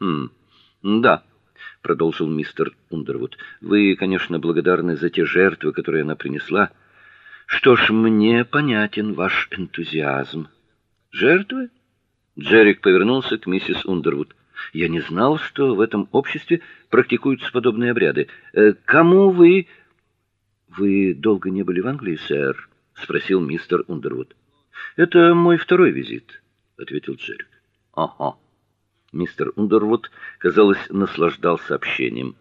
Хм. Да, продолжил мистер Ундервуд. Вы, конечно, благодарны за те жертвы, которые она принесла. Что ж, мне понятен ваш энтузиазм. Жертвы? Джерик повернулся к миссис Ундервуд. Я не знал, что в этом обществе практикуются подобные обряды. Э, кому вы Вы долго не были в Англии, сэр? спросил мистер Ундервуд. Это мой второй визит, ответил Джерик. Ага. Мистер Ундервуд, казалось, наслаждался общением.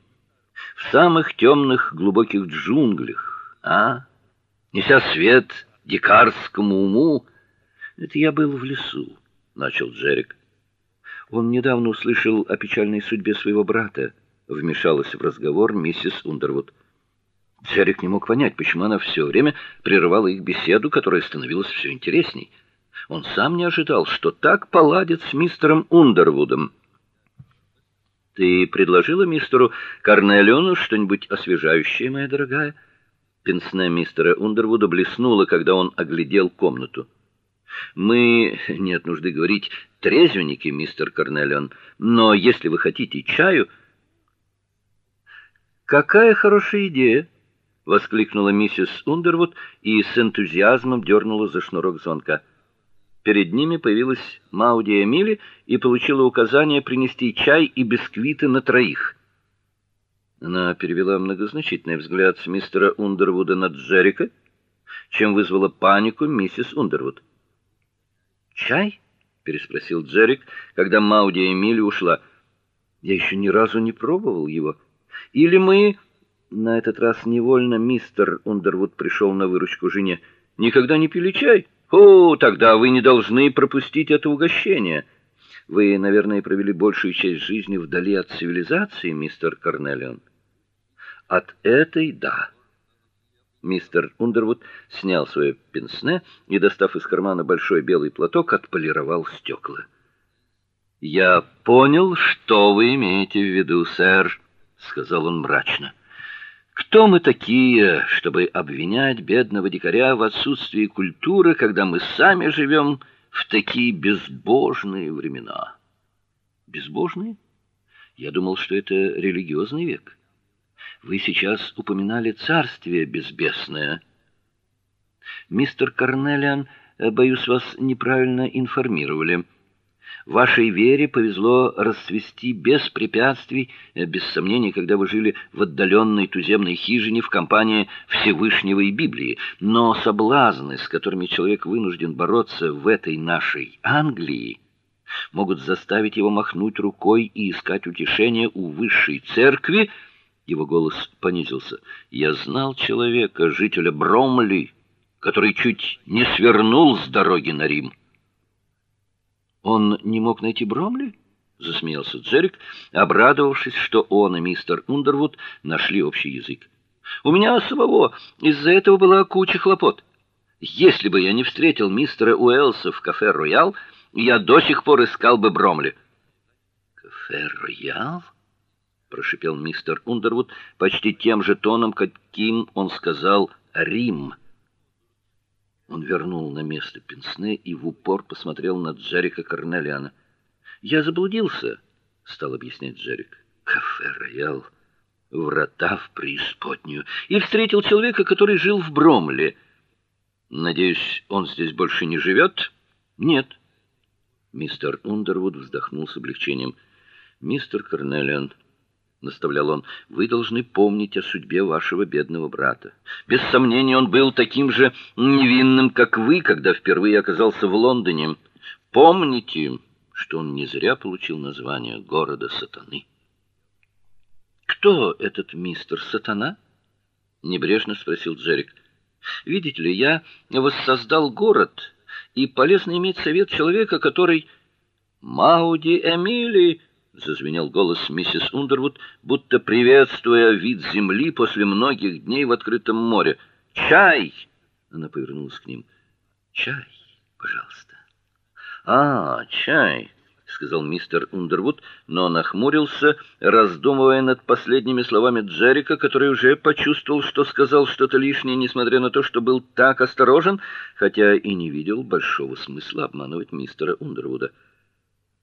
В самых темных глубоких джунглях, а? Неся свет дикарскому уму. Это я был в лесу, начал Джерик. Он недавно услышал о печальной судьбе своего брата, вмешалась в разговор миссис Ундервуд. Джерик не мог понять, почему она все время прерывала их беседу, которая становилась все интересней. Он сам не ожидал, что так поладит с мистером Ундервудом. Ты предложила мистеру Карнелиону что-нибудь освежающее, моя дорогая? Пенсне мистера Ундервуда блеснуло, когда он оглядел комнату. Мы, нет нужды говорить, трезвенники, мистер Карнелион, но если вы хотите чаю, Какая хорошая идея, воскликнула миссис Ундервуд и с энтузиазмом дернула за шнурок звонка. Перед ними появилась Мауди Эмили и получила указание принести чай и бисквиты на троих. Она перевела многозначительный взгляд с мистера Ундервуда на Джерика, чем вызвала панику миссис Ундервуд. "Чай?" переспросил Джерик, когда Мауди Эмили ушла. "Я еще ни разу не пробовал его. Или мы на этот раз невольно мистер Ундервуд пришел на выручку жене. Никогда не пили чай?" О, тогда вы не должны пропустить это угощение. Вы, наверное, провели большую часть жизни вдали от цивилизации, мистер Карнелион. От этой да. Мистер Ундервуд снял свое пенсне и, достав из кармана большой белый платок, отполировал стекла. Я понял, что вы имеете в виду, сэр, сказал он мрачно. Кто мы такие, чтобы обвинять бедного дикаря в отсутствии культуры, когда мы сами живем в такие безбожные времена? Безбожные? Я думал, что это религиозный век. Вы сейчас упоминали царствие безбесное. Мистер Карнелиан, э, боюсь, вас неправильно информировали. Вашей вере повезло расцвести без препятствий, э, без сомнений, когда вы жили в отдаленной туземной хижине в компании Всевышнего и Библии. Но соблазны, с которыми человек вынужден бороться в этой нашей Англии, могут заставить его махнуть рукой и искать утешение у высшей церкви. Его голос понизился. Я знал человека, жителя Бромли, который чуть не свернул с дороги на Рим. Он не мог найти Бромли? засмеялся Джерик, обрадовавшись, что он и мистер Ундервуд нашли общий язык. У меня самого из-за этого была куча хлопот. Если бы я не встретил мистера Уэлса в кафе Роял, я до сих пор искал бы Бромли. Кафе Роял? прошипел мистер Ундервуд почти тем же тоном, каким он сказал Рим. Он вернул на место пенсне и в упор посмотрел на Джерика Карнелиана. "Я заблудился", стал объяснять Джерик. "Кафе Роял, врата в преисподнюю, и встретил человека, который жил в Бромле. Надеюсь, он здесь больше не живет?» "Нет". Мистер Ундервуд вздохнул с облегчением. "Мистер Карнелиан, наставлял он. Вы должны помнить о судьбе вашего бедного брата. Без сомнения, он был таким же невинным, как вы, когда впервые оказался в Лондоне. Помните, что он не зря получил название города сатаны. Кто этот мистер Сатана? небрежно спросил Джерик. Видите ли, я воссоздал город, и полезно иметь совет человека, который Мауди Эмили зазвенел голос миссис Ундервуд, будто приветствуя вид земли после многих дней в открытом море. Чай. Она повернулась к ним. Чай, пожалуйста. А, чай, сказал мистер Ундервуд, но нахмурился, раздумывая над последними словами Джеррика, который уже почувствовал, что сказал что-то лишнее, несмотря на то, что был так осторожен, хотя и не видел большого смысла обманывать мистера Ундервуда.